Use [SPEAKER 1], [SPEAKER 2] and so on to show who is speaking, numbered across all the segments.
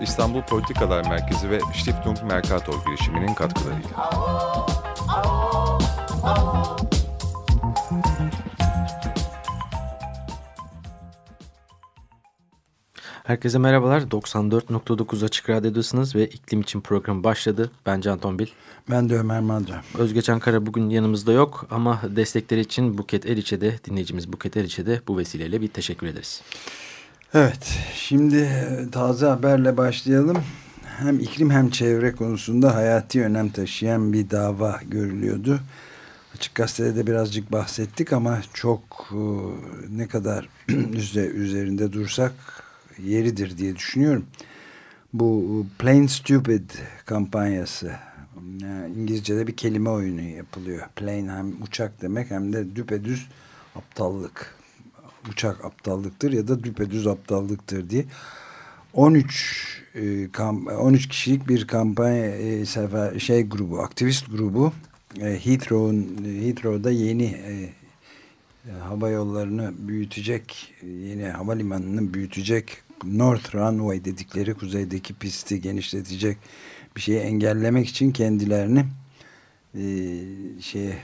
[SPEAKER 1] İstanbul Politikalar Merkezi ve Stiftung Mercator girişiminin katkılarıyla.
[SPEAKER 2] Herkese merhabalar. 94.9 Açık Radyo'dasınız ve iklim için program başladı. Ben Can Tombil.
[SPEAKER 3] Ben de Ömer Madra.
[SPEAKER 2] Özge Ankara bugün yanımızda yok ama destekleri için Buket Eriç'e de dinleyicimiz Buket Eriç'e de bu vesileyle bir teşekkür ederiz.
[SPEAKER 3] Evet şimdi taze haberle başlayalım. Hem iklim hem çevre konusunda hayati önem taşıyan bir dava görülüyordu. Açık Gazete'de de birazcık bahsettik ama çok e, ne kadar üzerinde dursak yeridir diye düşünüyorum. Bu Plain Stupid kampanyası yani İngilizce'de bir kelime oyunu yapılıyor. Plain hem uçak demek hem de düpedüz aptallık. Uçak aptallıktır ya da düpedüz aptallıktır diye. 13 13 e, kişilik bir kampanya e, sefer şey grubu, aktivist grubu e, Heathrow'un Heathrow'da yeni hava yollarını büyütecek, yeni havalimanını büyütecek North Runway dedikleri kuzeydeki pisti genişletecek bir şeyi engellemek için kendilerini e, şeye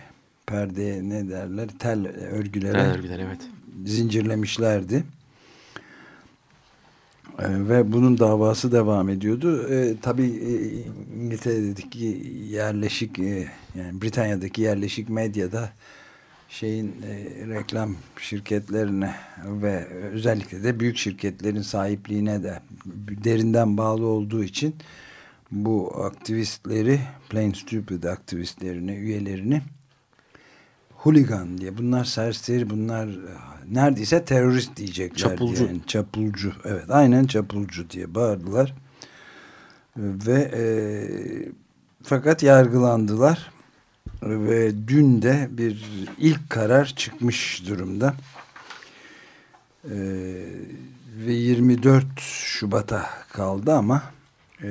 [SPEAKER 3] perde ne derler tel örgülere tel örgüler, evet. Zincirlemişlerdi. E, ve bunun davası devam ediyordu. E, tabii e, İngiltere'deki yerleşik e, yani Britanya'daki yerleşik medyada şeyin e, reklam şirketlerine ve özellikle de büyük şirketlerin sahipliğine de derinden bağlı olduğu için bu aktivistleri Plain Stupid aktivistlerini, üyelerini huligan diye bunlar serseri bunlar neredeyse terörist diyecekler.
[SPEAKER 2] Çapulcu. Yani,
[SPEAKER 3] çapulcu. Evet aynen çapulcu diye bağırdılar. Ve e, fakat yargılandılar ve dün de bir ilk karar çıkmış durumda. Ee, ve 24 Şubat'a kaldı ama e,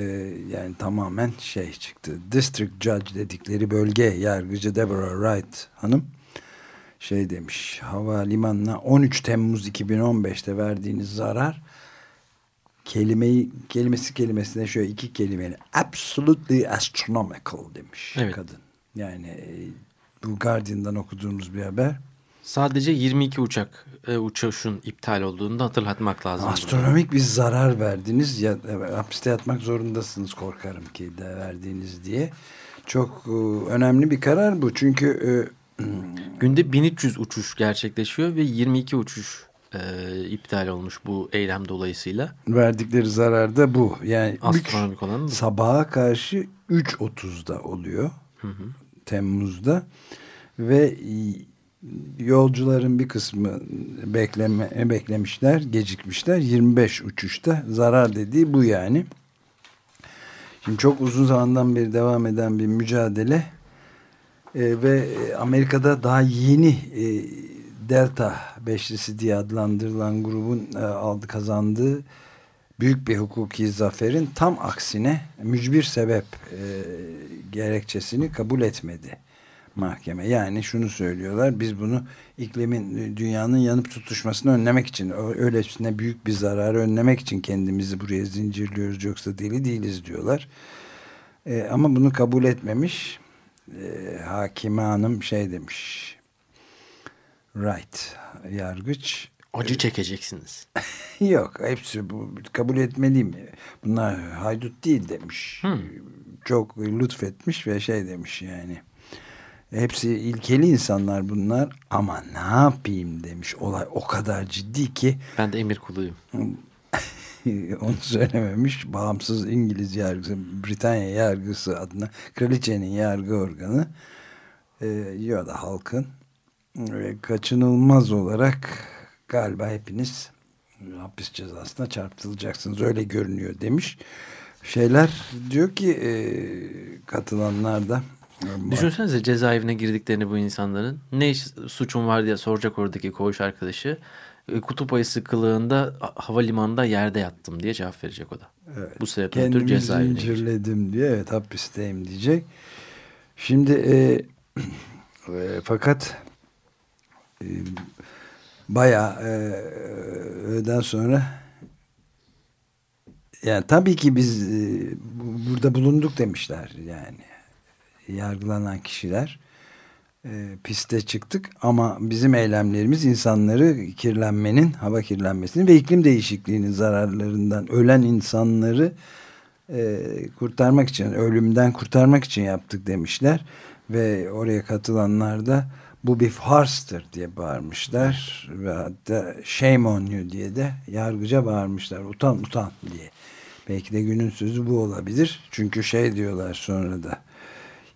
[SPEAKER 3] yani tamamen şey çıktı. District Judge dedikleri bölge yargıcı Deborah Wright hanım şey demiş havalimanına 13 Temmuz 2015'te verdiğiniz zarar kelimeyi kelimesi kelimesine şöyle iki kelimeyle absolutely astronomical demiş evet. kadın. Yani e, bu Guardian'dan okuduğumuz bir haber.
[SPEAKER 2] Sadece 22 uçak e, uçuşun iptal olduğunu da hatırlatmak lazım.
[SPEAKER 3] Astronomik bir zarar verdiniz. Ya, hapiste yatmak zorundasınız korkarım ki de verdiğiniz diye. Çok e, önemli bir karar bu. Çünkü
[SPEAKER 2] e, günde 1300 uçuş gerçekleşiyor ve 22 uçuş e, iptal olmuş bu eylem dolayısıyla.
[SPEAKER 3] Verdikleri zarar da bu. Yani
[SPEAKER 2] astronomik olan mı?
[SPEAKER 3] Sabaha karşı 3.30'da oluyor. Hı hı. Temmuz'da ve yolcuların bir kısmı bekleme, beklemişler, gecikmişler. 25 uçuşta zarar dediği bu yani. Şimdi çok uzun zamandan beri devam eden bir mücadele e, ve Amerika'da daha yeni e, Delta Beşlisi diye adlandırılan grubun e, aldı kazandığı büyük bir hukuki zaferin tam aksine mücbir sebep e, gerekçesini kabul etmedi mahkeme. Yani şunu söylüyorlar biz bunu iklimin dünyanın yanıp tutuşmasını önlemek için öylesine büyük bir zararı önlemek için kendimizi buraya zincirliyoruz yoksa deli değiliz diyorlar. E, ama bunu kabul etmemiş e, hakime hanım şey demiş right yargıç
[SPEAKER 2] Acı çekeceksiniz.
[SPEAKER 3] Yok hepsi bu kabul etmeliyim. Bunlar haydut değil demiş. Hmm. Çok lütfetmiş ve şey demiş yani. Hepsi ilkeli insanlar bunlar ama ne yapayım demiş. Olay o kadar ciddi ki.
[SPEAKER 2] Ben de emir kuluyum.
[SPEAKER 3] Onu söylememiş. Bağımsız İngiliz yargısı, Britanya yargısı adına kraliçenin yargı organı e, ya da halkın e, kaçınılmaz olarak galiba hepiniz hapis cezasına çarpıtılacaksınız öyle görünüyor demiş. şeyler diyor ki e, katılanlar da
[SPEAKER 2] Düşünsenize cezaevine girdiklerini bu insanların. Ne iş, suçun var diye soracak oradaki koğuş arkadaşı. E, kutup ayısı kılığında havalimanında yerde yattım diye cevap verecek o da.
[SPEAKER 3] Evet.
[SPEAKER 2] Bu sebepten ötürü cezaevine
[SPEAKER 3] zincirledim diye evet hapisteyim diyecek. Şimdi e, e, fakat e, bayağı e, öğleden sonra yani tabii ki biz e, bu- burada bulunduk demişler yani yargılanan kişiler piste çıktık. Ama bizim eylemlerimiz insanları kirlenmenin, hava kirlenmesinin ve iklim değişikliğinin zararlarından ölen insanları e, kurtarmak için, ölümden kurtarmak için yaptık demişler. Ve oraya katılanlar da bu bir farstır diye bağırmışlar. Ve hatta shame on you diye de yargıca bağırmışlar. Utan utan diye. Belki de günün sözü bu olabilir. Çünkü şey diyorlar sonra da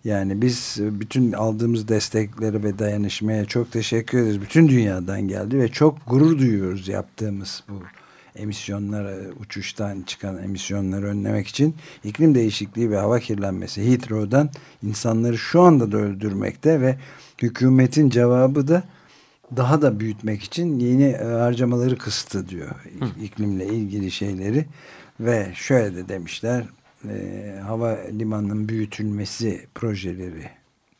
[SPEAKER 3] yani biz bütün aldığımız destekleri ve dayanışmaya çok teşekkür ederiz. Bütün dünyadan geldi ve çok gurur duyuyoruz yaptığımız bu emisyonları, uçuştan çıkan emisyonları önlemek için. İklim değişikliği ve hava kirlenmesi Heathrow'dan insanları şu anda da öldürmekte ve hükümetin cevabı da daha da büyütmek için yeni harcamaları kıstı diyor. İklimle ilgili şeyleri ve şöyle de demişler e, hava limanının büyütülmesi projeleri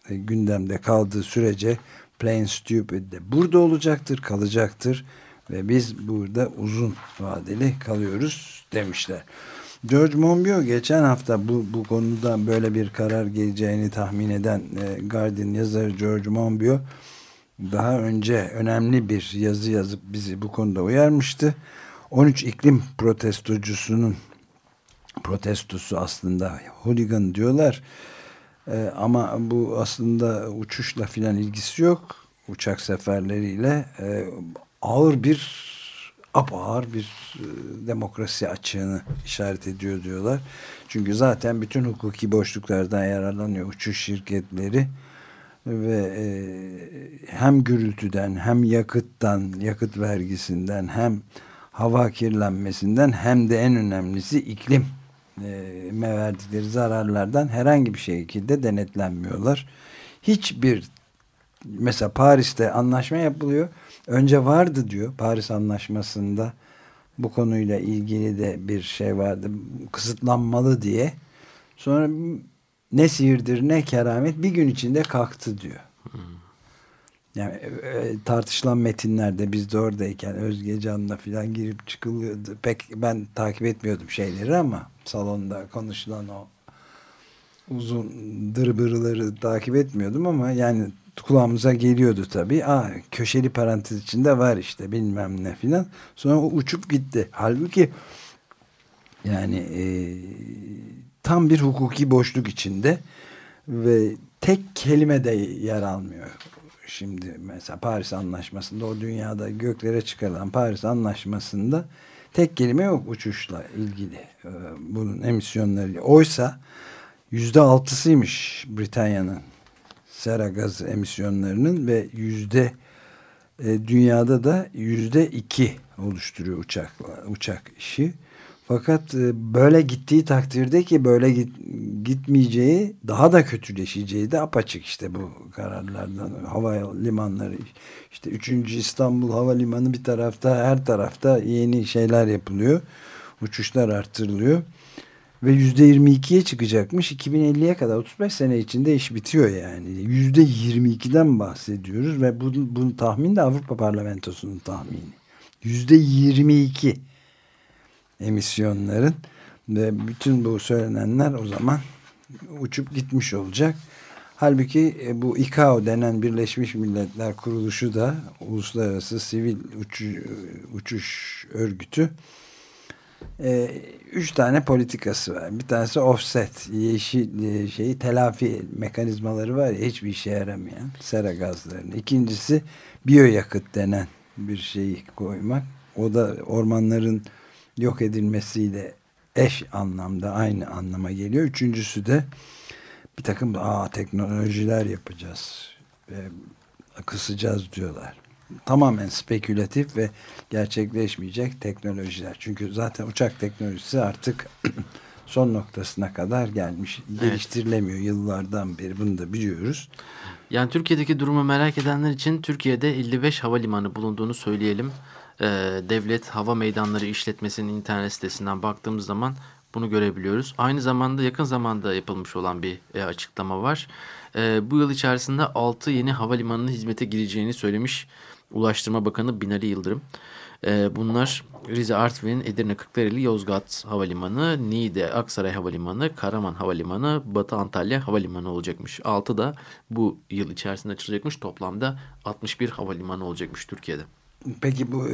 [SPEAKER 3] e, gündemde kaldığı sürece Plain Stupid de burada olacaktır, kalacaktır ve biz burada uzun vadeli kalıyoruz demişler. George Monbiot geçen hafta bu, bu konuda böyle bir karar geleceğini tahmin eden e, Guardian yazarı George Monbiot daha önce önemli bir yazı yazıp bizi bu konuda uyarmıştı. 13 iklim protestocusunun protestosu aslında hooligan diyorlar. Ee, ama bu aslında uçuşla filan ilgisi yok. Uçak seferleriyle e, ağır bir ağır bir e, demokrasi açığını işaret ediyor diyorlar. Çünkü zaten bütün hukuki boşluklardan yararlanıyor uçuş şirketleri ve e, hem gürültüden hem yakıttan, yakıt vergisinden hem hava kirlenmesinden hem de en önemlisi iklim e, verdikleri zararlardan herhangi bir şekilde denetlenmiyorlar. Hiçbir mesela Paris'te anlaşma yapılıyor. Önce vardı diyor Paris Anlaşması'nda bu konuyla ilgili de bir şey vardı. Kısıtlanmalı diye. Sonra ne sihirdir ne keramet bir gün içinde kalktı diyor. Yani e, tartışılan metinlerde biz de oradayken Özge Can'la falan girip çıkılıyordu. Pek ben takip etmiyordum şeyleri ama salonda konuşulan o uzun dırbırıları takip etmiyordum ama yani kulağımıza geliyordu tabii. Aa, köşeli parantez içinde var işte bilmem ne filan. Sonra o uçup gitti. Halbuki yani e, tam bir hukuki boşluk içinde ve tek kelime de yer almıyor. Şimdi mesela Paris Anlaşması'nda o dünyada göklere çıkarılan Paris Anlaşması'nda tek kelime yok uçuşla ilgili e, bunun emisyonları. Oysa yüzde altısıymış Britanya'nın sera gazı emisyonlarının ve yüzde e, dünyada da yüzde iki oluşturuyor uçak uçak işi. Fakat e, böyle gittiği takdirde ki böyle git, gitmeyeceği daha da kötüleşeceği de apaçık işte bu kararlardan. Hava limanları işte 3. İstanbul Havalimanı bir tarafta her tarafta yeni şeyler yapılıyor uçuşlar arttırılıyor ve %22'ye çıkacakmış. 2050'ye kadar 35 sene içinde iş bitiyor yani. %22'den bahsediyoruz ve bu, bu tahmin de Avrupa Parlamentosu'nun tahmini. %22 emisyonların ve bütün bu söylenenler o zaman uçup gitmiş olacak. Halbuki e, bu ICAO denen Birleşmiş Milletler Kuruluşu da Uluslararası Sivil Uçuş, Örgütü e, üç tane politikası var. Bir tanesi offset, yeşil e, şeyi telafi mekanizmaları var ya hiçbir işe yaramayan sera gazlarını. İkincisi biyoyakıt denen bir şeyi koymak. O da ormanların yok edilmesiyle eş anlamda aynı anlama geliyor. Üçüncüsü de bir takım aa, teknolojiler yapacağız ve kısacağız diyorlar. Tamamen spekülatif ve gerçekleşmeyecek teknolojiler. Çünkü zaten uçak teknolojisi artık son noktasına kadar gelmiş. Geliştirilemiyor yıllardan beri bunu da biliyoruz.
[SPEAKER 2] Yani Türkiye'deki durumu merak edenler için Türkiye'de 55 havalimanı bulunduğunu söyleyelim. Ee, Devlet Hava Meydanları İşletmesi'nin internet sitesinden baktığımız zaman bunu görebiliyoruz. Aynı zamanda yakın zamanda yapılmış olan bir e, açıklama var. E, bu yıl içerisinde 6 yeni havalimanının hizmete gireceğini söylemiş Ulaştırma Bakanı Binali Yıldırım. E, bunlar Rize Artvin, Edirne Kırklareli, Yozgat Havalimanı, Niğde Aksaray Havalimanı, Karaman Havalimanı, Batı Antalya Havalimanı olacakmış. 6 da bu yıl içerisinde açılacakmış. Toplamda 61 havalimanı olacakmış Türkiye'de.
[SPEAKER 3] Peki bu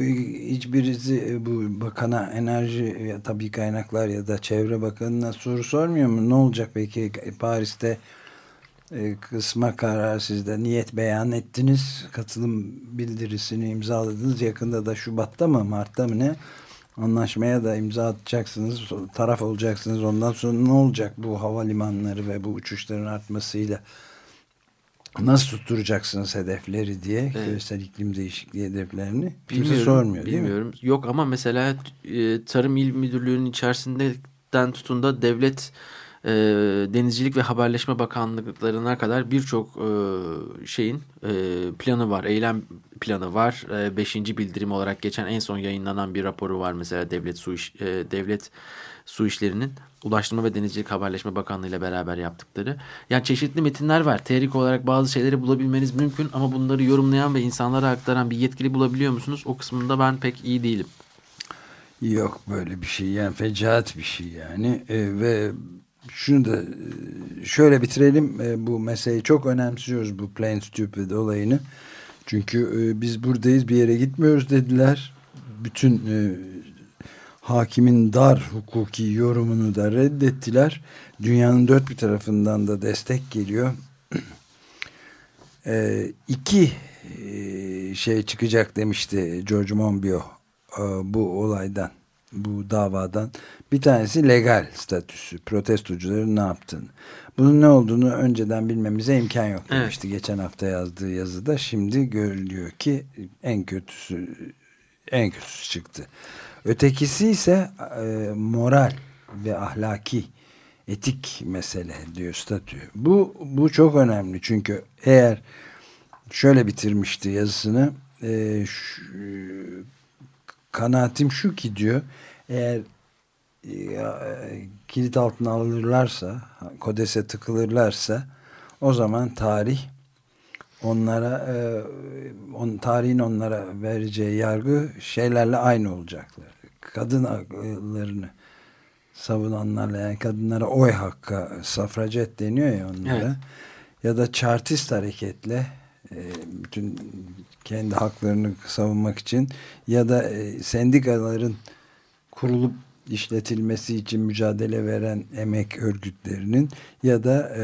[SPEAKER 3] hiçbirisi bu bakana enerji ya tabii kaynaklar ya da çevre bakanına soru sormuyor mu? Ne olacak peki Paris'te e, kısma karar sizde niyet beyan ettiniz. Katılım bildirisini imzaladınız. Yakında da Şubat'ta mı Mart'ta mı ne? Anlaşmaya da imza atacaksınız. Taraf olacaksınız. Ondan sonra ne olacak bu havalimanları ve bu uçuşların artmasıyla? Nasıl tutturacaksınız hedefleri diye evet. küresel iklim değişikliği hedeflerini kimse sormuyor değil
[SPEAKER 2] bilmiyorum. mi? Yok ama mesela e, Tarım İl Müdürlüğü'nün içerisinden tutun da devlet e, Denizcilik ve Haberleşme Bakanlıklarına kadar birçok e, şeyin e, planı var. Eylem planı var. E, beşinci bildirim olarak geçen en son yayınlanan bir raporu var mesela devlet su iş, e, devlet su işlerinin Ulaştırma ve Denizcilik Haberleşme Bakanlığı ile beraber yaptıkları. Yani çeşitli metinler var. Teorik olarak bazı şeyleri bulabilmeniz mümkün ama bunları yorumlayan ve insanlara aktaran bir yetkili bulabiliyor musunuz? O kısmında ben pek iyi değilim.
[SPEAKER 3] Yok böyle bir şey yani fecaat bir şey yani e, ve şunu da e, şöyle bitirelim e, bu meseleyi çok önemsiyoruz bu plain stupid olayını çünkü e, biz buradayız bir yere gitmiyoruz dediler bütün e, hakimin dar hukuki yorumunu da reddettiler. Dünyanın dört bir tarafından da destek geliyor. e, iki e, şey çıkacak demişti George Monbiot e, bu olaydan, bu davadan. Bir tanesi legal statüsü, protestocuların ne yaptığını. Bunun ne olduğunu önceden bilmemize imkan yok demişti evet. geçen hafta yazdığı yazıda. Şimdi görülüyor ki en kötüsü en kötüsü çıktı. Ötekisi ise e, moral ve ahlaki etik mesele diyor statü. Bu, bu çok önemli çünkü eğer şöyle bitirmişti yazısını e, şu, kanaatim şu ki diyor eğer e, kilit altına alırlarsa kodese tıkılırlarsa o zaman tarih onlara e, on, tarihin onlara vereceği yargı şeylerle aynı olacaklar kadın haklarını savunanlarla yani kadınlara oy hakkı safracet deniyor ya onlara evet. ya da çartist hareketle e, bütün kendi haklarını savunmak için ya da e, sendikaların kurulup işletilmesi için mücadele veren emek örgütlerinin ya da e,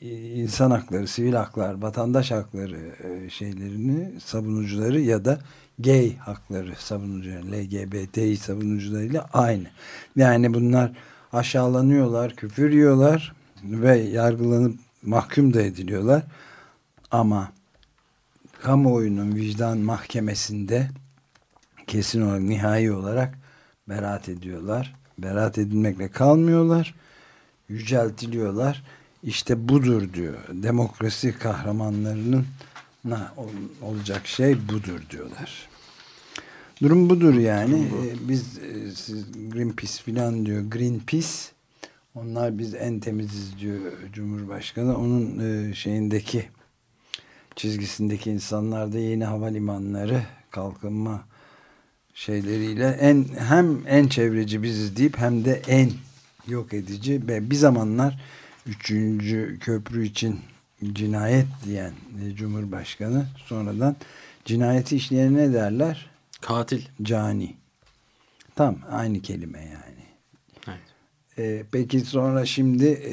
[SPEAKER 3] insan hakları, sivil haklar, vatandaş hakları e, şeylerini savunucuları ya da gay hakları savunucuları, LGBTİ savunucularıyla aynı. Yani bunlar aşağılanıyorlar, küfür yiyorlar ve yargılanıp mahkum da ediliyorlar. Ama kamuoyunun vicdan mahkemesinde kesin olarak nihai olarak beraat ediyorlar. Beraat edilmekle kalmıyorlar. Yüceltiliyorlar. İşte budur diyor. Demokrasi kahramanlarının na, olacak şey budur diyorlar. Durum budur yani. Bu. Ee, biz e, siz Greenpeace filan diyor. Greenpeace onlar biz en temiziz diyor Cumhurbaşkanı. Onun e, şeyindeki çizgisindeki insanlar da yeni havalimanları kalkınma şeyleriyle en hem en çevreci biziz deyip hem de en yok edici ve bir zamanlar üçüncü köprü için cinayet diyen e, Cumhurbaşkanı sonradan cinayeti işleyene ne derler?
[SPEAKER 2] Katil.
[SPEAKER 3] Cani. Tam aynı kelime yani. Evet. Ee, peki sonra şimdi e,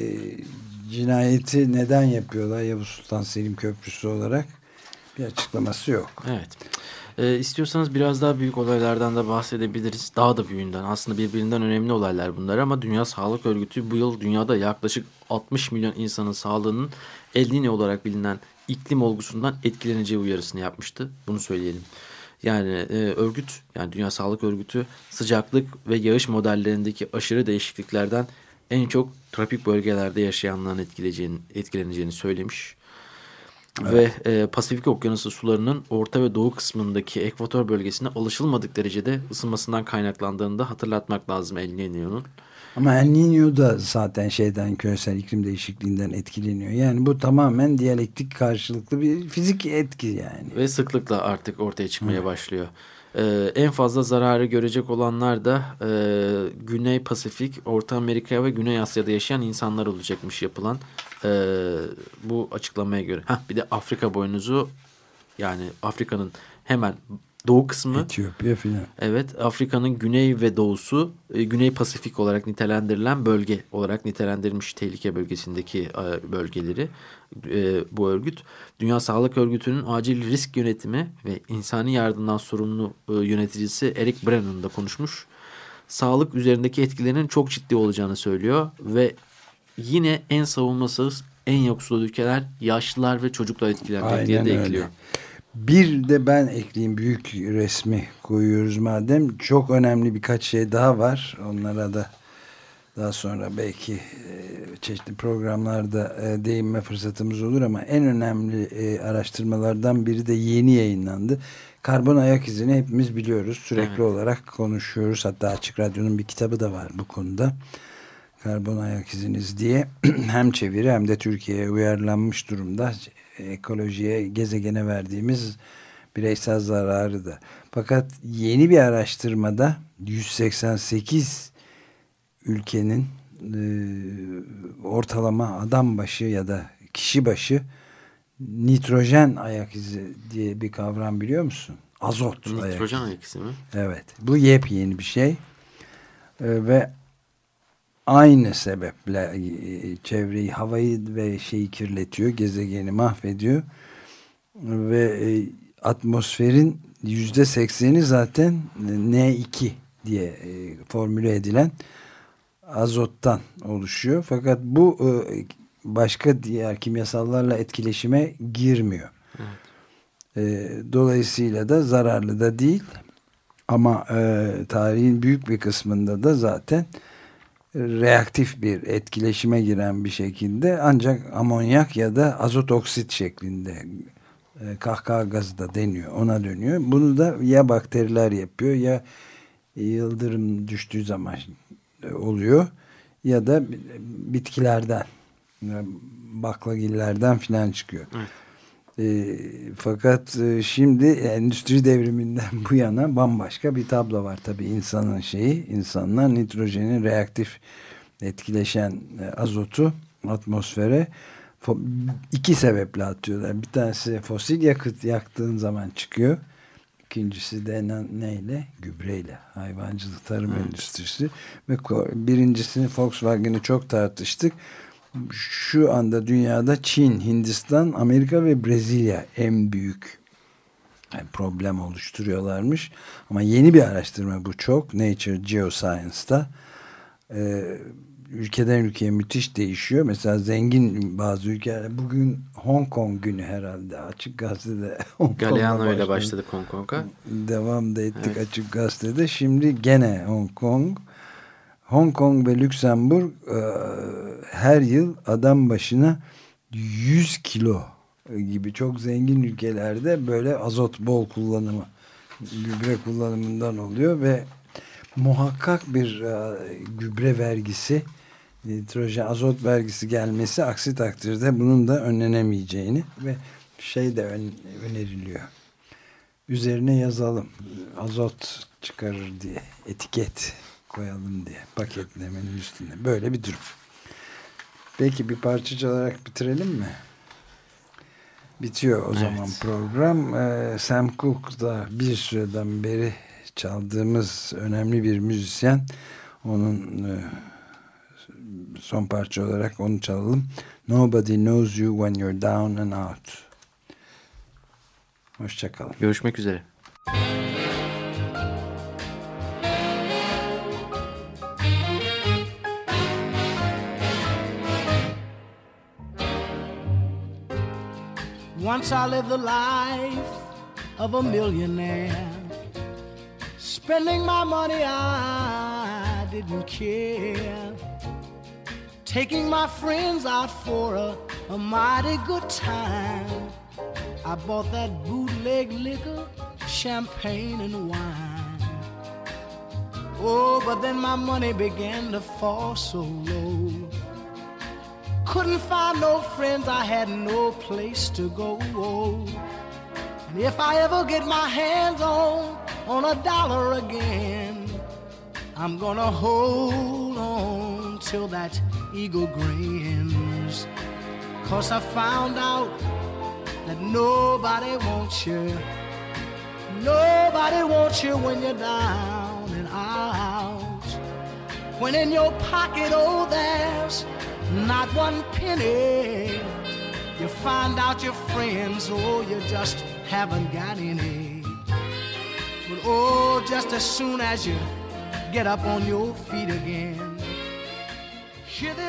[SPEAKER 3] cinayeti neden yapıyorlar Yavuz Sultan Selim Köprüsü olarak? Bir açıklaması yok.
[SPEAKER 2] Evet. E, istiyorsanız biraz daha büyük olaylardan da bahsedebiliriz. Daha da büyüğünden. Aslında birbirinden önemli olaylar bunlar ama Dünya Sağlık Örgütü bu yıl dünyada yaklaşık 60 milyon insanın sağlığının El Niño olarak bilinen iklim olgusundan etkileneceği uyarısını yapmıştı. Bunu söyleyelim. Yani e, örgüt yani Dünya Sağlık Örgütü sıcaklık ve yağış modellerindeki aşırı değişikliklerden en çok tropik bölgelerde yaşayanların etkileyeceğini, etkileneceğini söylemiş. Evet. Ve e, Pasifik Okyanusu sularının orta ve doğu kısmındaki ekvator bölgesine alışılmadık derecede ısınmasından kaynaklandığını da hatırlatmak lazım El Niño'nun.
[SPEAKER 3] Ama El Niño da zaten şeyden küresel iklim değişikliğinden etkileniyor. Yani bu tamamen diyalektik karşılıklı bir fizik etki yani.
[SPEAKER 2] Ve sıklıkla artık ortaya çıkmaya Hı. başlıyor. Ee, en fazla zararı görecek olanlar da e, Güney Pasifik, Orta Amerika ve Güney Asya'da yaşayan insanlar olacakmış yapılan e, bu açıklamaya göre. Heh, bir de Afrika boynuzu yani Afrika'nın hemen doğu kısmı.
[SPEAKER 3] Etiyopya filan.
[SPEAKER 2] Evet Afrika'nın güney ve doğusu e, Güney Pasifik olarak nitelendirilen bölge olarak nitelendirilmiş tehlike bölgesindeki e, bölgeleri e, bu örgüt. Dünya Sağlık Örgütü'nün acil risk yönetimi ve insani yardımdan sorumlu e, yöneticisi Eric Brennan da konuşmuş. Sağlık üzerindeki etkilerinin çok ciddi olacağını söylüyor ve yine en savunmasız en yoksul ülkeler yaşlılar ve çocuklar etkilenecek diye de ekliyor. Öyle.
[SPEAKER 3] Bir de ben ekleyeyim büyük resmi koyuyoruz madem. Çok önemli birkaç şey daha var. Onlara da daha sonra belki e, çeşitli programlarda e, değinme fırsatımız olur ama en önemli e, araştırmalardan biri de yeni yayınlandı. Karbon ayak izini hepimiz biliyoruz. Sürekli evet. olarak konuşuyoruz. Hatta Açık Radyo'nun bir kitabı da var bu konuda. Karbon ayak iziniz diye hem çeviri hem de Türkiye'ye uyarlanmış durumda ekolojiye, gezegene verdiğimiz bireysel zararı da. Fakat yeni bir araştırmada 188 ülkenin e, ortalama adam başı ya da kişi başı nitrojen ayak izi diye bir kavram biliyor musun? Azot
[SPEAKER 2] nitrojen ayak izi mi?
[SPEAKER 3] Evet. Bu yepyeni bir şey. E, ve aynı sebeple e, çevreyi, havayı ve şeyi kirletiyor, gezegeni mahvediyor ve e, atmosferin yüzde sekseni zaten N2 diye e, formüle edilen azottan oluşuyor. Fakat bu başka diğer kimyasallarla etkileşime girmiyor. Evet. Dolayısıyla da zararlı da değil ama tarihin büyük bir kısmında da zaten reaktif bir etkileşime giren bir şekilde ancak amonyak ya da azot oksit şeklinde e, kahkaha gazı da deniyor. Ona dönüyor. Bunu da ya bakteriler yapıyor ya yıldırım düştüğü zaman e, oluyor ya da bitkilerden e, baklagillerden filan çıkıyor. Evet. E, fakat e, şimdi endüstri devriminden bu yana bambaşka bir tablo var tabii insanın şeyi. insanlar nitrojenin reaktif etkileşen e, azotu atmosfere iki sebeple atıyorlar. Bir tanesi fosil yakıt yaktığın zaman çıkıyor. İkincisi de neyle? Gübreyle. Hayvancılık, tarım hmm. endüstrisi. Ve birincisini Volkswagen'i çok tartıştık şu anda dünyada Çin, Hindistan, Amerika ve Brezilya en büyük yani problem oluşturuyorlarmış. Ama yeni bir araştırma bu çok. Nature Geoscience'da e, ülkeden ülkeye müthiş değişiyor. Mesela zengin bazı ülkeler bugün Hong Kong günü herhalde açık gazetede
[SPEAKER 2] Hong Galeano ile başladık Hong Kong'a.
[SPEAKER 3] Devam da ettik evet. açık gazetede. Şimdi gene Hong Kong Hong Kong ve Lüksemburg e, her yıl adam başına 100 kilo gibi çok zengin ülkelerde böyle azot bol kullanımı gübre kullanımından oluyor ve muhakkak bir e, gübre vergisi nitrojen azot vergisi gelmesi aksi takdirde bunun da önlenemeyeceğini ve şey de ön, öneriliyor. Üzerine yazalım azot çıkarır diye etiket koyalım diye paketlemenin üstüne. Böyle bir durum. Peki bir parça çalarak bitirelim mi? Bitiyor o evet. zaman program. Ee, Sam Cooke da bir süreden beri çaldığımız önemli bir müzisyen. Onun e, son parça olarak onu çalalım. Nobody knows you when you're down and out. Hoşçakalın.
[SPEAKER 2] Görüşmek üzere.
[SPEAKER 4] Once I lived the life of a millionaire. Spending my money, I didn't care. Taking my friends out for a, a mighty good time. I bought that bootleg liquor, champagne, and wine. Oh, but then my money began to fall so low. Couldn't find no friends, I had no place to go. And if I ever get my hands on on a dollar again, I'm gonna hold on till that eagle grins. Cause I found out that nobody wants you. Nobody wants you when you're down and out. When in your pocket, oh, there's not one penny. You find out your friends, oh, you just haven't got any. But oh, just as soon as you get up on your feet again, here they